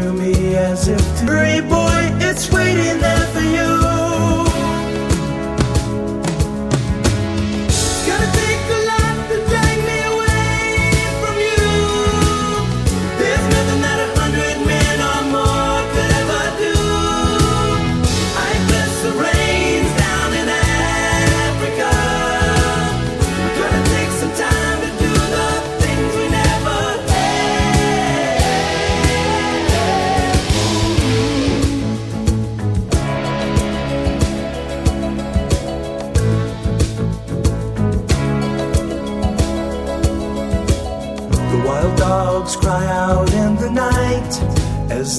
to me as if to Hurry boy, it's waiting there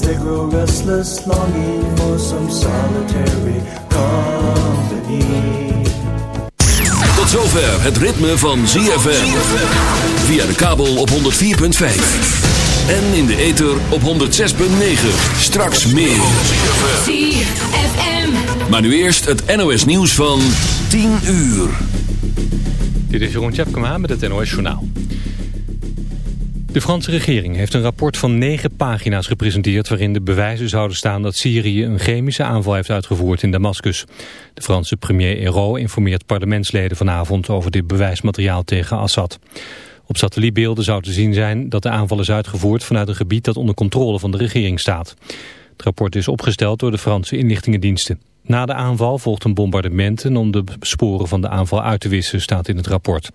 they grow restless, longing for some solitary company. Tot zover het ritme van ZFM. Via de kabel op 104.5. En in de ether op 106.9. Straks meer. ZFM. Maar nu eerst het NOS nieuws van 10 uur. Dit is Jeroen Tjepkema met het NOS Journaal. De Franse regering heeft een rapport van negen pagina's gepresenteerd... waarin de bewijzen zouden staan dat Syrië een chemische aanval heeft uitgevoerd in Damascus. De Franse premier Hérault informeert parlementsleden vanavond... over dit bewijsmateriaal tegen Assad. Op satellietbeelden zou te zien zijn dat de aanval is uitgevoerd... vanuit een gebied dat onder controle van de regering staat. Het rapport is opgesteld door de Franse inlichtingendiensten. Na de aanval volgt een bombardement om de sporen van de aanval uit te wissen, staat in het rapport.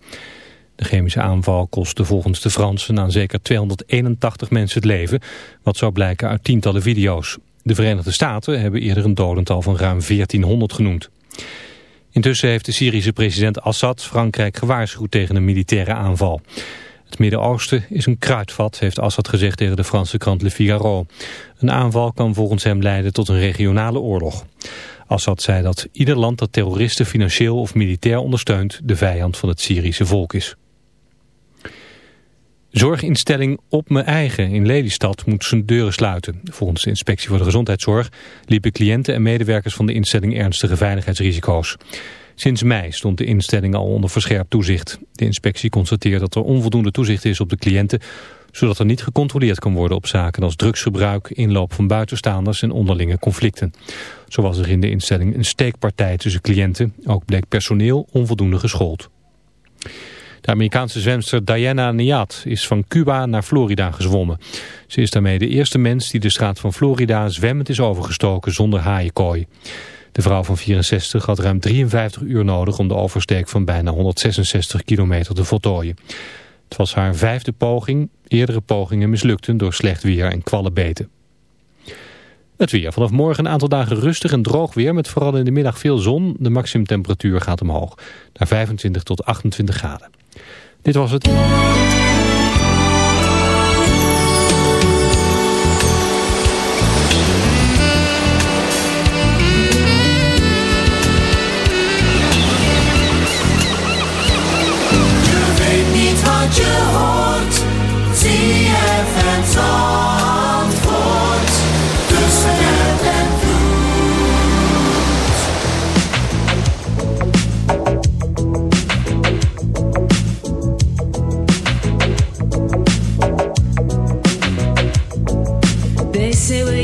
De chemische aanval kostte volgens de Fransen aan zeker 281 mensen het leven, wat zou blijken uit tientallen video's. De Verenigde Staten hebben eerder een dodental van ruim 1400 genoemd. Intussen heeft de Syrische president Assad Frankrijk gewaarschuwd tegen een militaire aanval. Het Midden-Oosten is een kruidvat, heeft Assad gezegd tegen de Franse krant Le Figaro. Een aanval kan volgens hem leiden tot een regionale oorlog. Assad zei dat ieder land dat terroristen financieel of militair ondersteunt... de vijand van het Syrische volk is. Zorginstelling Op Mijn Eigen in Lelystad moet zijn deuren sluiten. Volgens de inspectie voor de gezondheidszorg liepen cliënten en medewerkers van de instelling ernstige veiligheidsrisico's. Sinds mei stond de instelling al onder verscherpt toezicht. De inspectie constateert dat er onvoldoende toezicht is op de cliënten, zodat er niet gecontroleerd kan worden op zaken als drugsgebruik, inloop van buitenstaanders en onderlinge conflicten. Zo was er in de instelling een steekpartij tussen cliënten, ook bleek personeel onvoldoende geschoold. De Amerikaanse zwemster Diana Niat is van Cuba naar Florida gezwommen. Ze is daarmee de eerste mens die de straat van Florida zwemmend is overgestoken zonder haaienkooi. De vrouw van 64 had ruim 53 uur nodig om de oversteek van bijna 166 kilometer te voltooien. Het was haar vijfde poging. Eerdere pogingen mislukten door slecht weer en kwallenbeten. Het weer. Vanaf morgen een aantal dagen rustig en droog weer met vooral in de middag veel zon. De maximumtemperatuur gaat omhoog naar 25 tot 28 graden. Dit was het.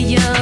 Love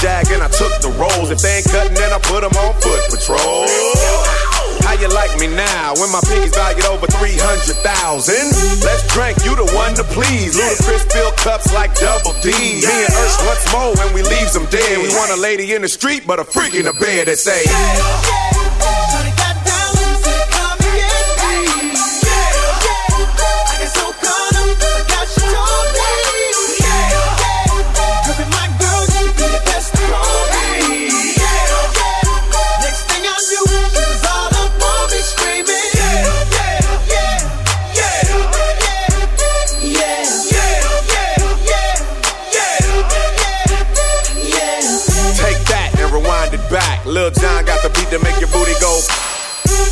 jag and I took the rolls. If they ain't cutting, then I put them on foot patrol. How you like me now when my pinkies valued over 300,000? Let's drink, you the one to please. Ludacris fill cups like double D. Me and Ursh once more when we leave them dead. We want a lady in the street, but a freak in the bed that say,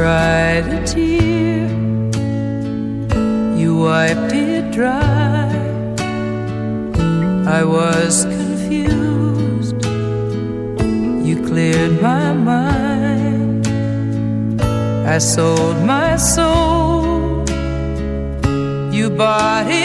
cried a tear. You wiped it dry. I was confused. You cleared my mind. I sold my soul. You bought it.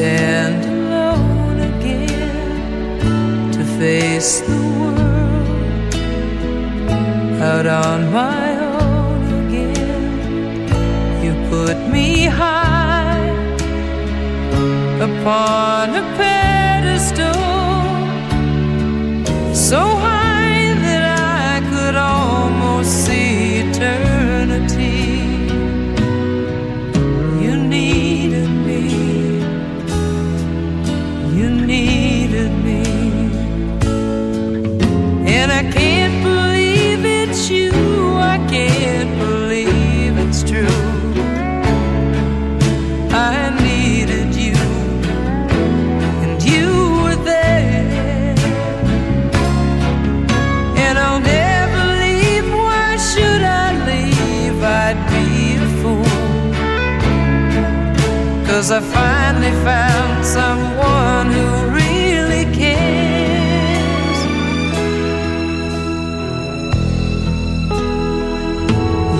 stand alone again to face the world out on my own again. You put me high upon a pedestal, so high. I found someone who really cares.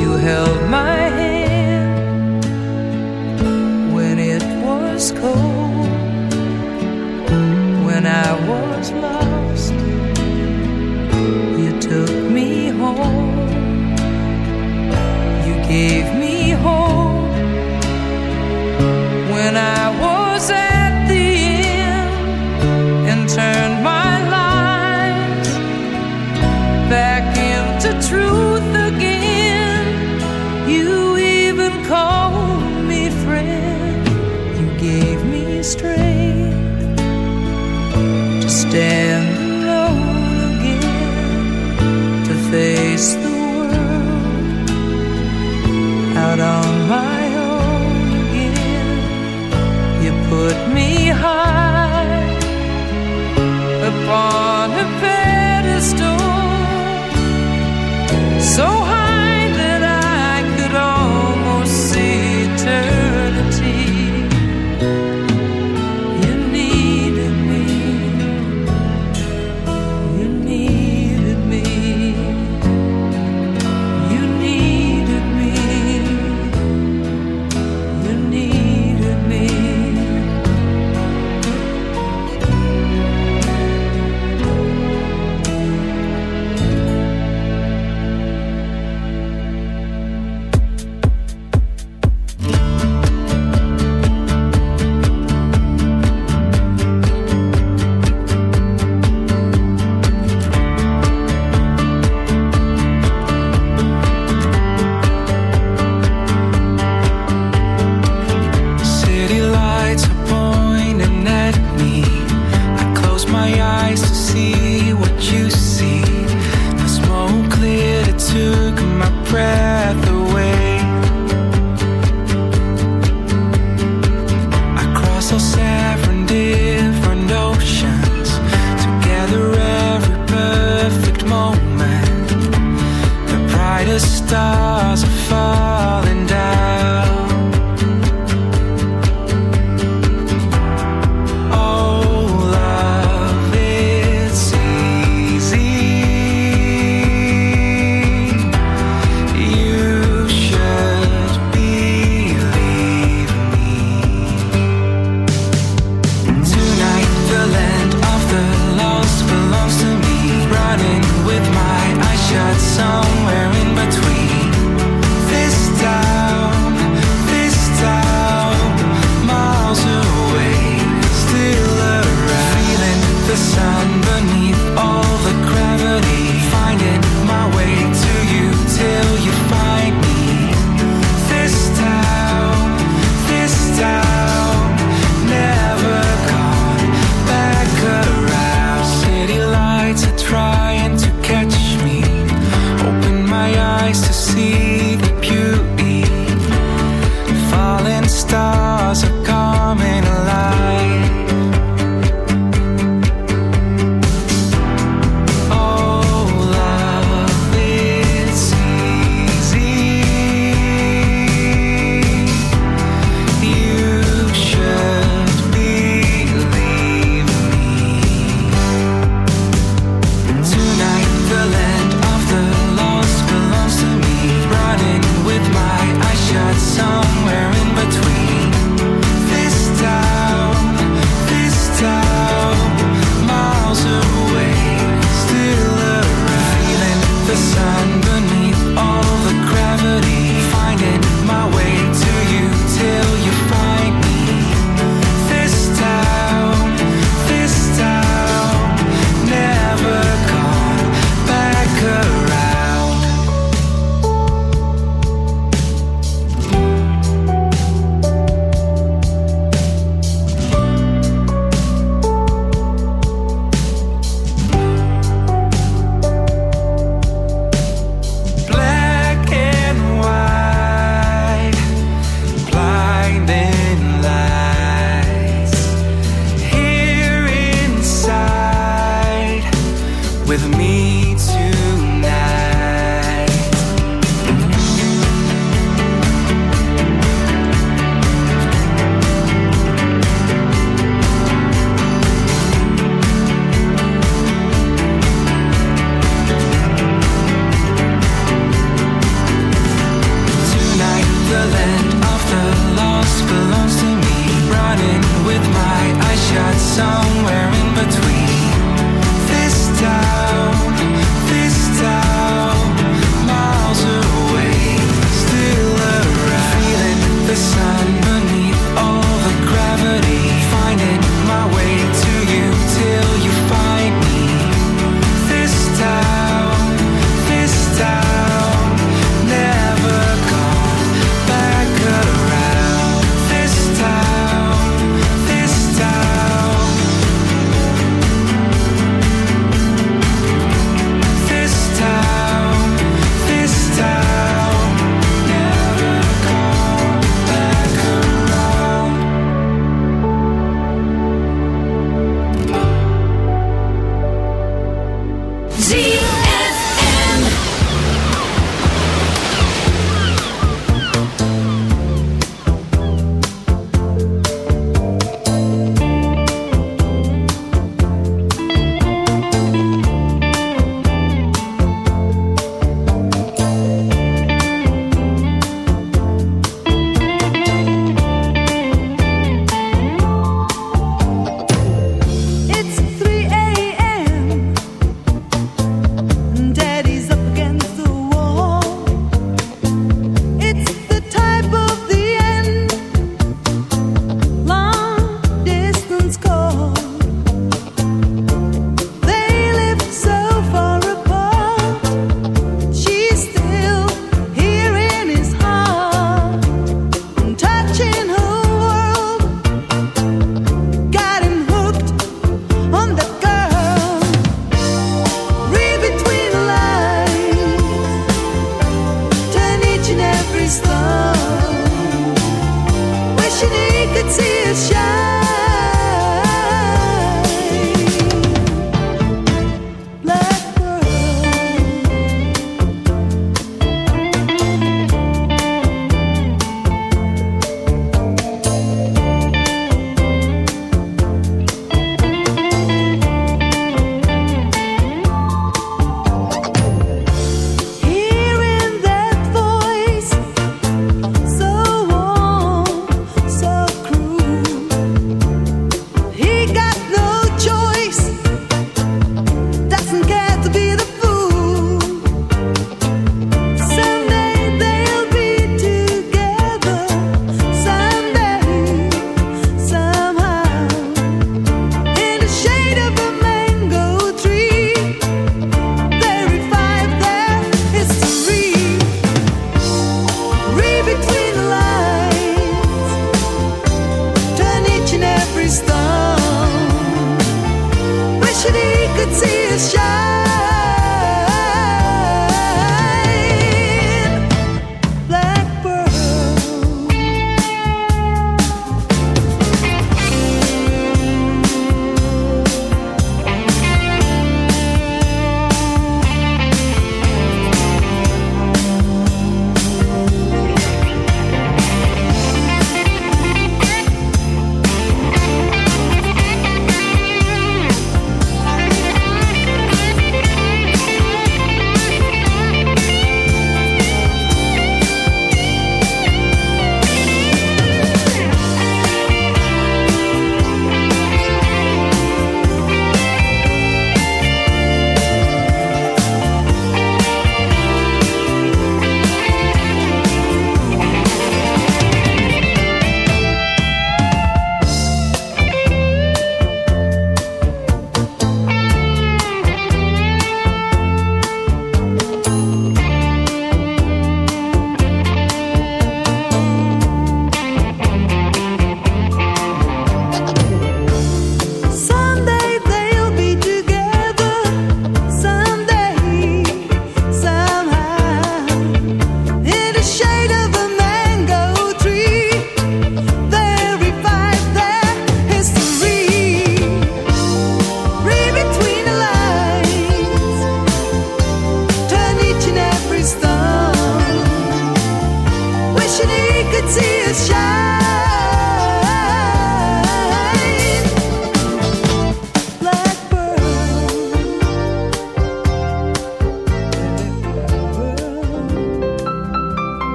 You held my hand when it was cold, when I was lost. You took me home, you gave me hope.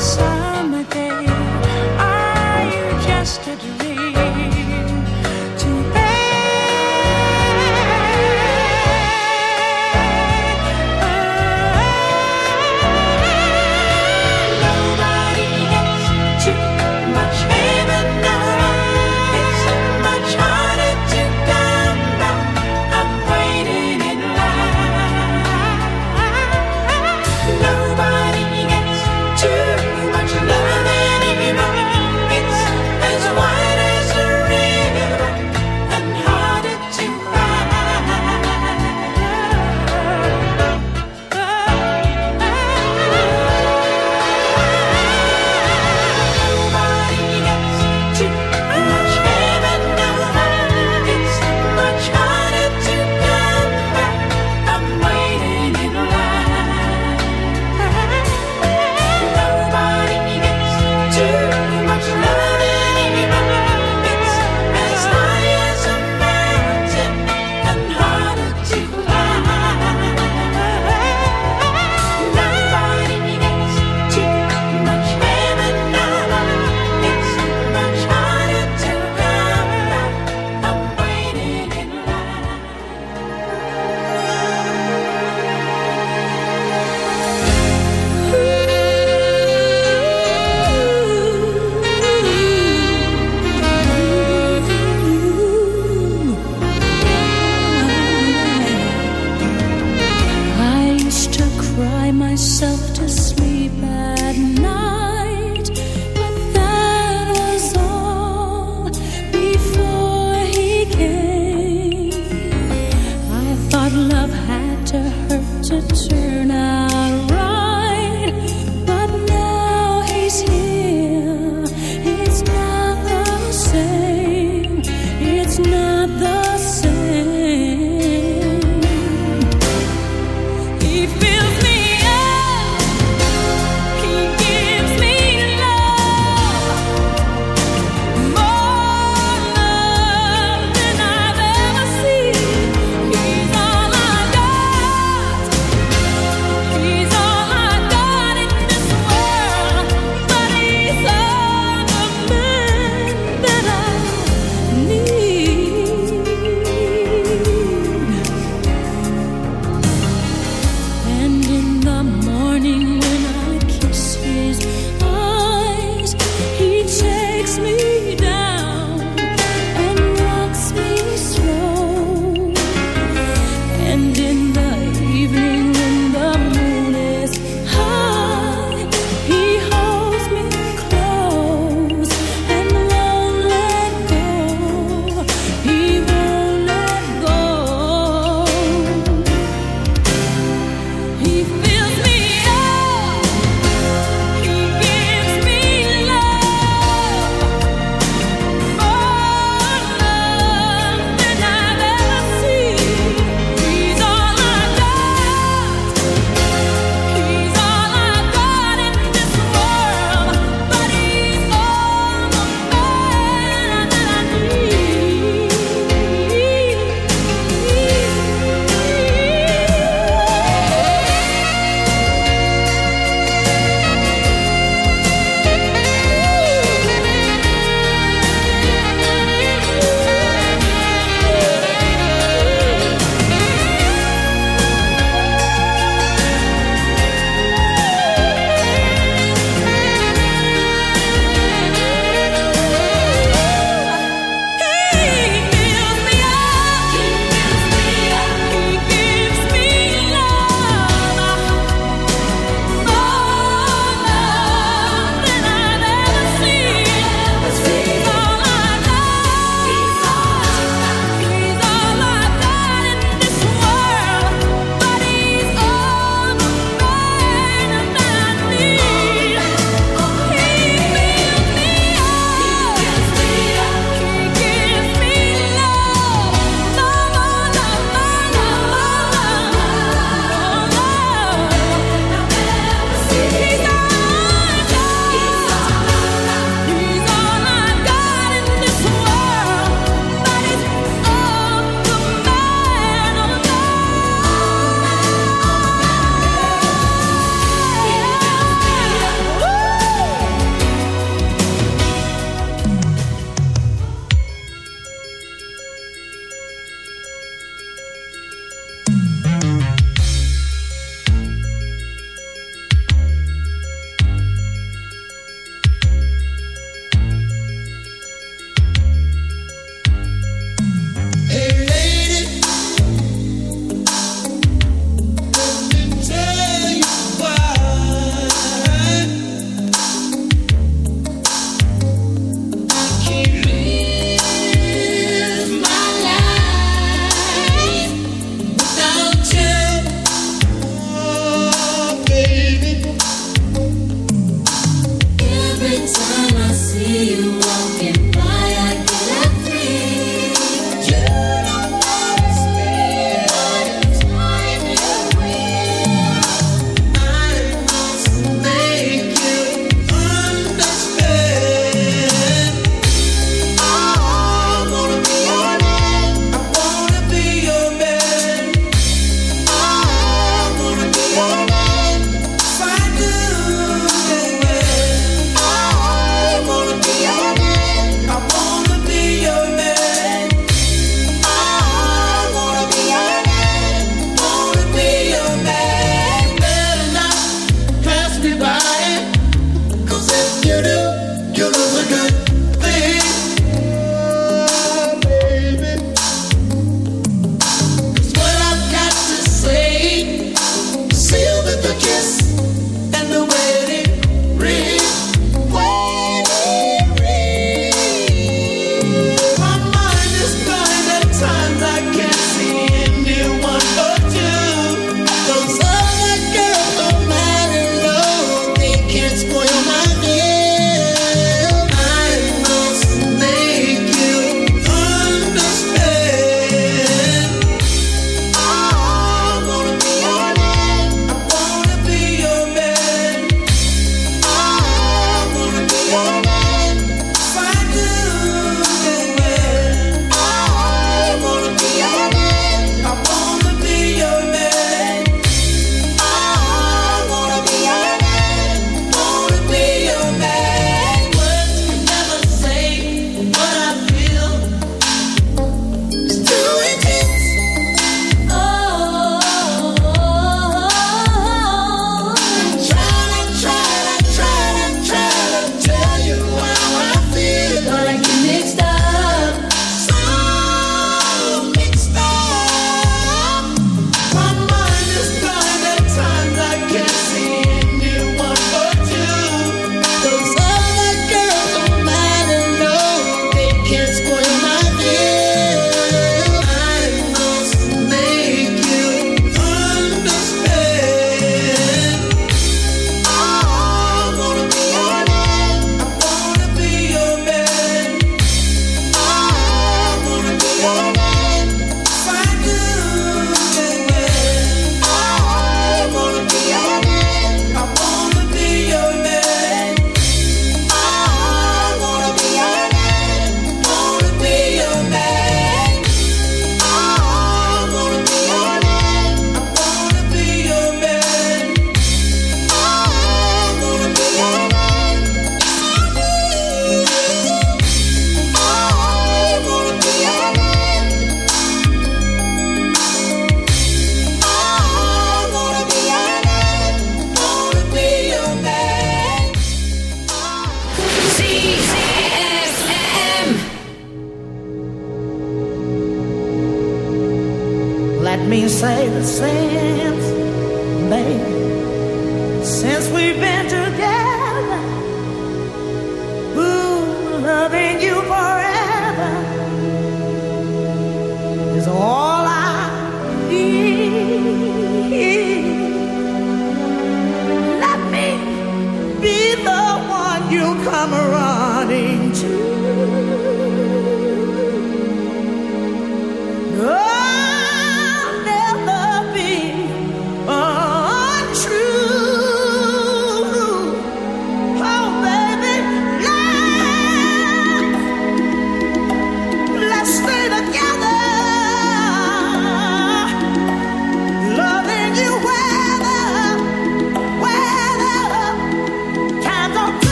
sun.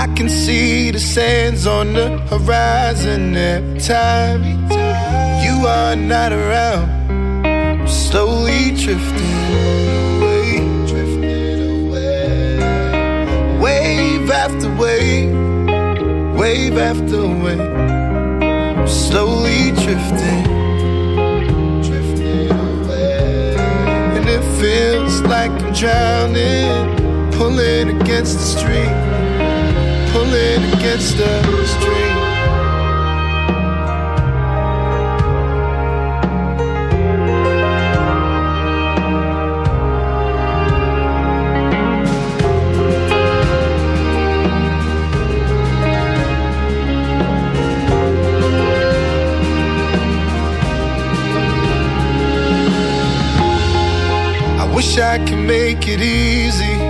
I can see the sands on the horizon every time you are not around. I'm slowly drifting away, drifting away. Wave after wave, wave after wave. I'm slowly drifting, drifting away. And it feels like I'm drowning, pulling against the stream pulling against the stream. I wish I could make it easy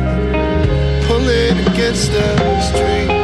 against the stream.